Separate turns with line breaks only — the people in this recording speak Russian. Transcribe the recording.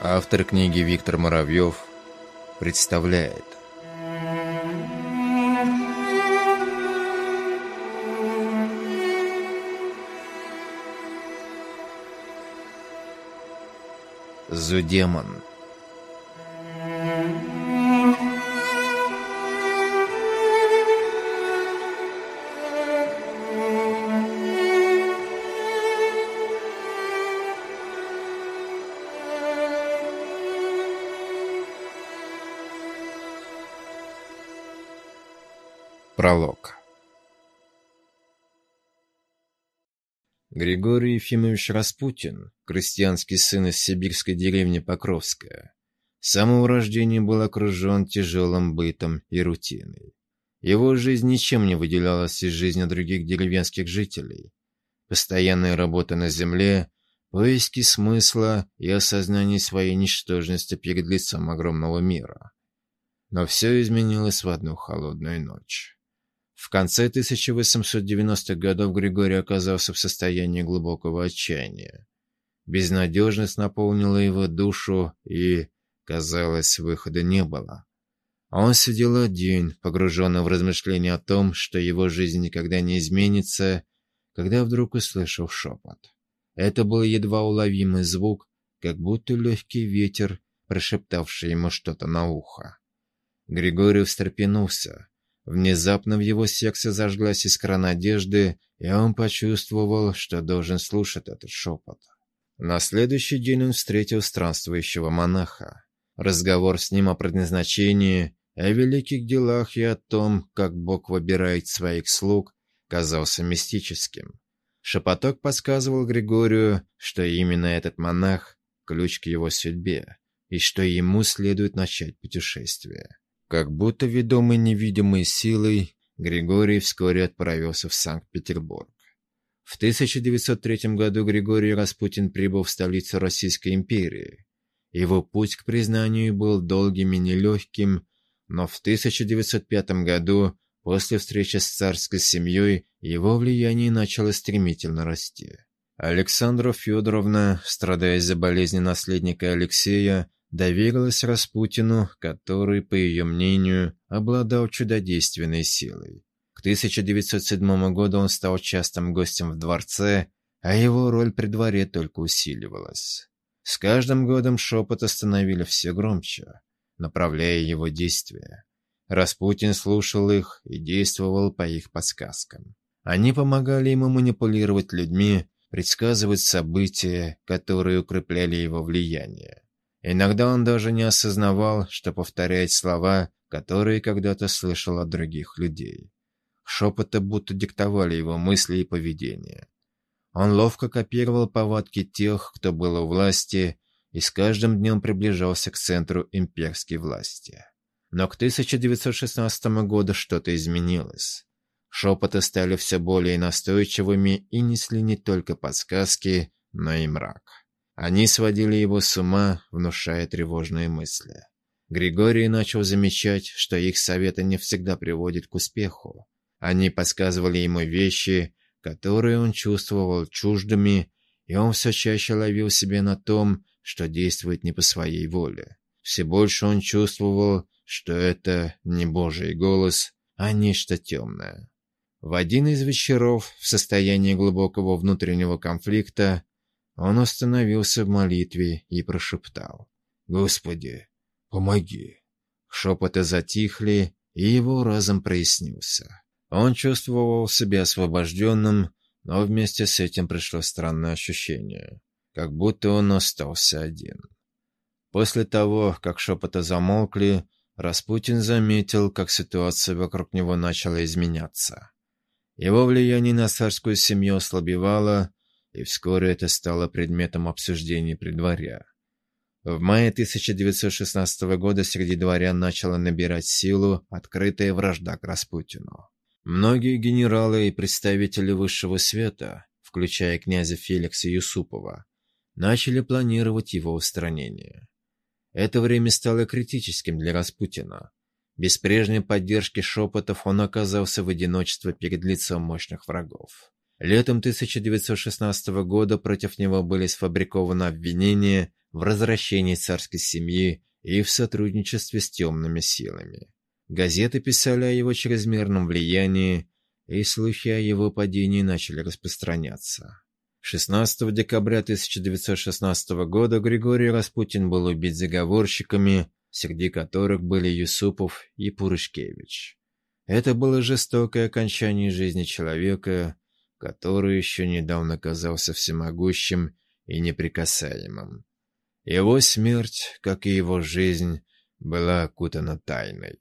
Автор книги Виктор Муравьев представляет. Зудемон Пролог Григорий Ефимович Распутин, крестьянский сын из сибирской деревни Покровская, с самого рождения был окружен тяжелым бытом и рутиной. Его жизнь ничем не выделялась из жизни других деревенских жителей. Постоянная работа на земле, поиски смысла и осознание своей ничтожности перед лицом огромного мира. Но все изменилось в одну холодную ночь. В конце 1890-х годов Григорий оказался в состоянии глубокого отчаяния. Безнадежность наполнила его душу, и, казалось, выхода не было. Он сидел один, погруженный в размышления о том, что его жизнь никогда не изменится, когда вдруг услышал шепот. Это был едва уловимый звук, как будто легкий ветер, прошептавший ему что-то на ухо. Григорий встрепенулся. Внезапно в его сердце зажглась искра надежды, и он почувствовал, что должен слушать этот шепот. На следующий день он встретил странствующего монаха. Разговор с ним о предназначении, о великих делах и о том, как Бог выбирает своих слуг, казался мистическим. Шепоток подсказывал Григорию, что именно этот монах – ключ к его судьбе, и что ему следует начать путешествие. Как будто ведомый невидимой силой, Григорий вскоре отправился в Санкт-Петербург. В 1903 году Григорий Распутин прибыл в столицу Российской империи. Его путь к признанию был долгим и нелегким, но в 1905 году, после встречи с царской семьей, его влияние начало стремительно расти. Александра Федоровна, страдая из-за болезни наследника Алексея, доверилась Распутину, который, по ее мнению, обладал чудодейственной силой. К 1907 году он стал частым гостем в дворце, а его роль при дворе только усиливалась. С каждым годом шепоты становили все громче, направляя его действия. Распутин слушал их и действовал по их подсказкам. Они помогали ему манипулировать людьми, предсказывать события, которые укрепляли его влияние. Иногда он даже не осознавал, что повторяет слова, которые когда-то слышал от других людей. Шепоты будто диктовали его мысли и поведение. Он ловко копировал повадки тех, кто был у власти, и с каждым днем приближался к центру имперской власти. Но к 1916 году что-то изменилось. Шепоты стали все более настойчивыми и несли не только подсказки, но и мрак. Они сводили его с ума, внушая тревожные мысли. Григорий начал замечать, что их советы не всегда приводят к успеху. Они подсказывали ему вещи, которые он чувствовал чуждыми, и он все чаще ловил себя на том, что действует не по своей воле. Все больше он чувствовал, что это не Божий голос, а нечто темное. В один из вечеров, в состоянии глубокого внутреннего конфликта, он остановился в молитве и прошептал. «Господи, помоги!» Шепоты затихли, и его разом прояснился. Он чувствовал себя освобожденным, но вместе с этим пришло странное ощущение, как будто он остался один. После того, как шепоты замолкли, Распутин заметил, как ситуация вокруг него начала изменяться. Его влияние на царскую семью ослабевало, и вскоре это стало предметом обсуждений при дворе. В мае 1916 года среди дворян начала набирать силу открытая вражда к Распутину. Многие генералы и представители высшего света, включая князя Феликса Юсупова, начали планировать его устранение. Это время стало критическим для Распутина. Без прежней поддержки шепотов он оказался в одиночестве перед лицом мощных врагов. Летом 1916 года против него были сфабрикованы обвинения в развращении царской семьи и в сотрудничестве с темными силами. Газеты писали о его чрезмерном влиянии, и слухи о его падении начали распространяться. 16 декабря 1916 года Григорий Распутин был убит заговорщиками, среди которых были Юсупов и Пурышкевич. Это было жестокое окончание жизни человека, который еще недавно казался всемогущим и неприкасаемым. Его смерть, как и его жизнь, была окутана тайной.